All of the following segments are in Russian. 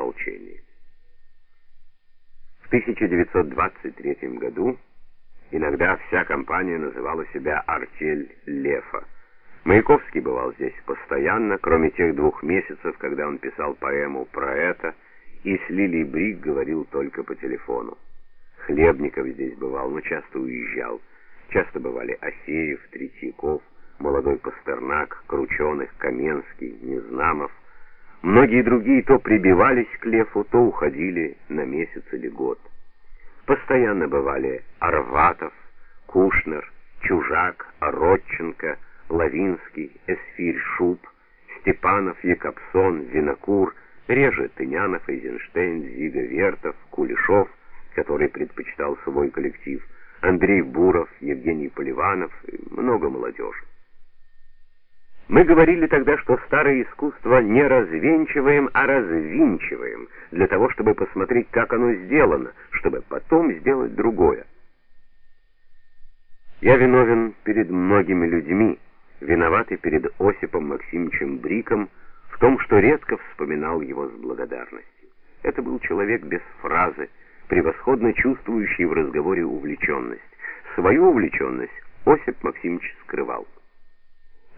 ополчении. В 1923 году иногда вся компания называла себя «Артель Лефа». Маяковский бывал здесь постоянно, кроме тех двух месяцев, когда он писал поэму про это, и с Лилией Брик говорил только по телефону. Хлебников здесь бывал, но часто уезжал. Часто бывали Асеев, Третьяков, молодой Пастернак, Крученых, Каменский, Незнамов. Многие другие то прибивались к Лефу, то уходили на месяц или год. Постоянно бывали Арватов, Кушнер, Чужак, Родченко, Лавинский, Эсфирь Шуб, Степанов, Якобсон, Винокур, реже Тынянов, Эйзенштейн, Зига Вертов, Кулешов, который предпочитал свой коллектив, Андрей Буров, Евгений Поливанов много молодежи. Мы говорили тогда, что старое искусство не развенчиваем, а развинчиваем, для того, чтобы посмотреть, как оно сделано, чтобы потом сделать другое. Я виновен перед многими людьми, виноват и перед Осипом Максимовичем Бриком в том, что редко вспоминал его с благодарностью. Это был человек без фразы, превосходно чувствующий в разговоре увлеченность. Свою увлеченность Осип Максимович скрывал.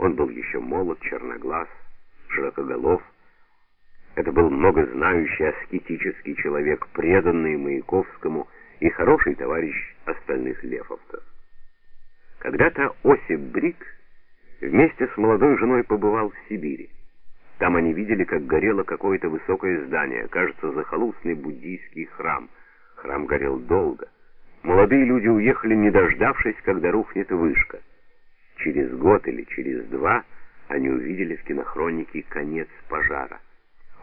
Он был еще молод, черноглаз, широкоголов. Это был многознающий аскетический человек, преданный Маяковскому и хороший товарищ остальных лефовцев. Когда-то Осип Брик вместе с молодой женой побывал в Сибири. Там они видели, как горело какое-то высокое здание, кажется, захолустный буддийский храм — Храм горел долго. Молодые люди уехали, не дождавшись, когда рухнет вышка. Через год или через два они увидели в кинохронике конец пожара.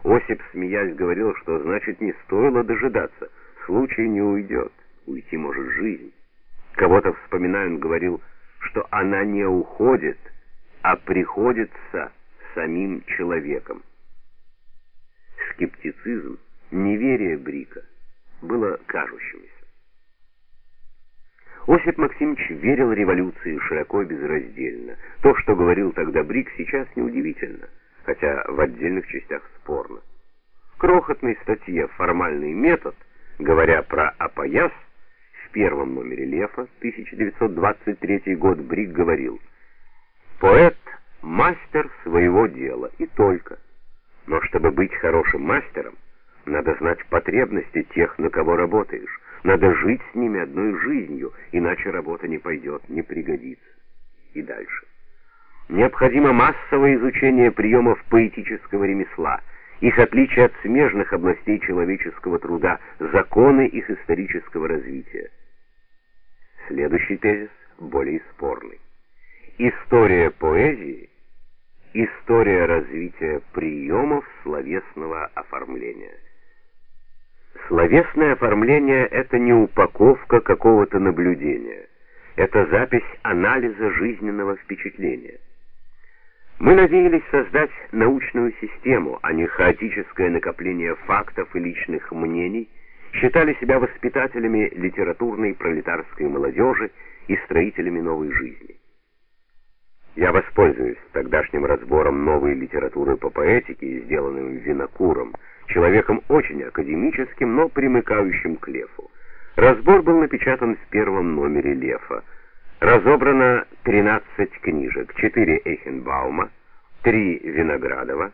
Осип, смеясь, говорил, что значит не стоило дожидаться, случай не уйдет, уйти может жизнь. Кого-то, вспоминая, он говорил, что она не уходит, а приходится самим человеком. Скептицизм, неверие Брика — было кажущимся. Осип Максимович верил революции широко и безраздельно. То, что говорил тогда Брик, сейчас неудивительно, хотя в отдельных частях спорно. В крохотной статье «Формальный метод», говоря про опояс, в первом номере Лефа, 1923 год, Брик говорил «Поэт — мастер своего дела, и только. Но чтобы быть хорошим мастером, надо знать потребности тех, на кого работаешь. Надо жить с ними одной жизнью, иначе работа не пойдет, не пригодится. И дальше. Необходимо массовое изучение приемов поэтического ремесла, их отличия от смежных областей человеческого труда, законы их исторического развития. Следующий тезис более спорный. История поэзии – история развития приемов словесного оформления – Словесное оформление — это не упаковка какого-то наблюдения. Это запись анализа жизненного впечатления. Мы надеялись создать научную систему, а не хаотическое накопление фактов и личных мнений, считали себя воспитателями литературной пролетарской молодежи и строителями новой жизни. Я воспользуюсь тогдашним разбором новой литературы по поэтике, сделанным Винокуром, человеком очень академическим, но примыкающим к Лефу. Разбор был напечатан в первом номере Лефа. Разобрано 13 книжек, 4 Эйхенбаума, 3 Виноградова,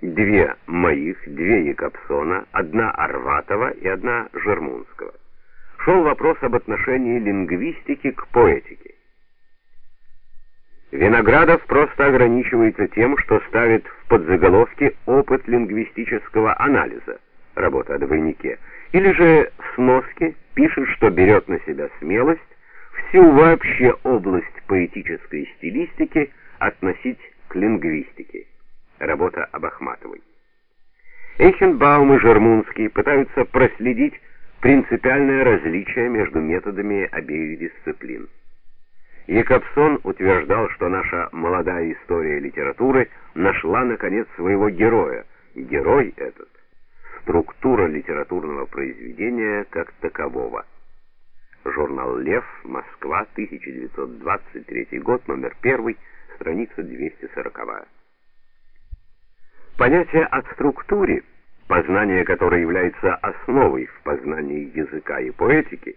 2 моих, 2 Якобсона, 1 Арватова и 1 Жермунского. Шел вопрос об отношении лингвистики к поэтике. Виноградов просто ограничивается тем, что ставит в подзаголовке опыт лингвистического анализа, работа о двойнике, или же в пишет, что берет на себя смелость всю вообще область поэтической стилистики относить к лингвистике, работа об Ахматовой. Эйхенбаум и Жермунский пытаются проследить принципиальное различие между методами обеих дисциплин. Якобсон утверждал, что наша молодая история литературы нашла, наконец, своего героя. Герой этот — структура литературного произведения как такового. Журнал «Лев», Москва, 1923 год, номер 1, страница 240. Понятие о структуре познание которое является основой в познании языка и поэтики,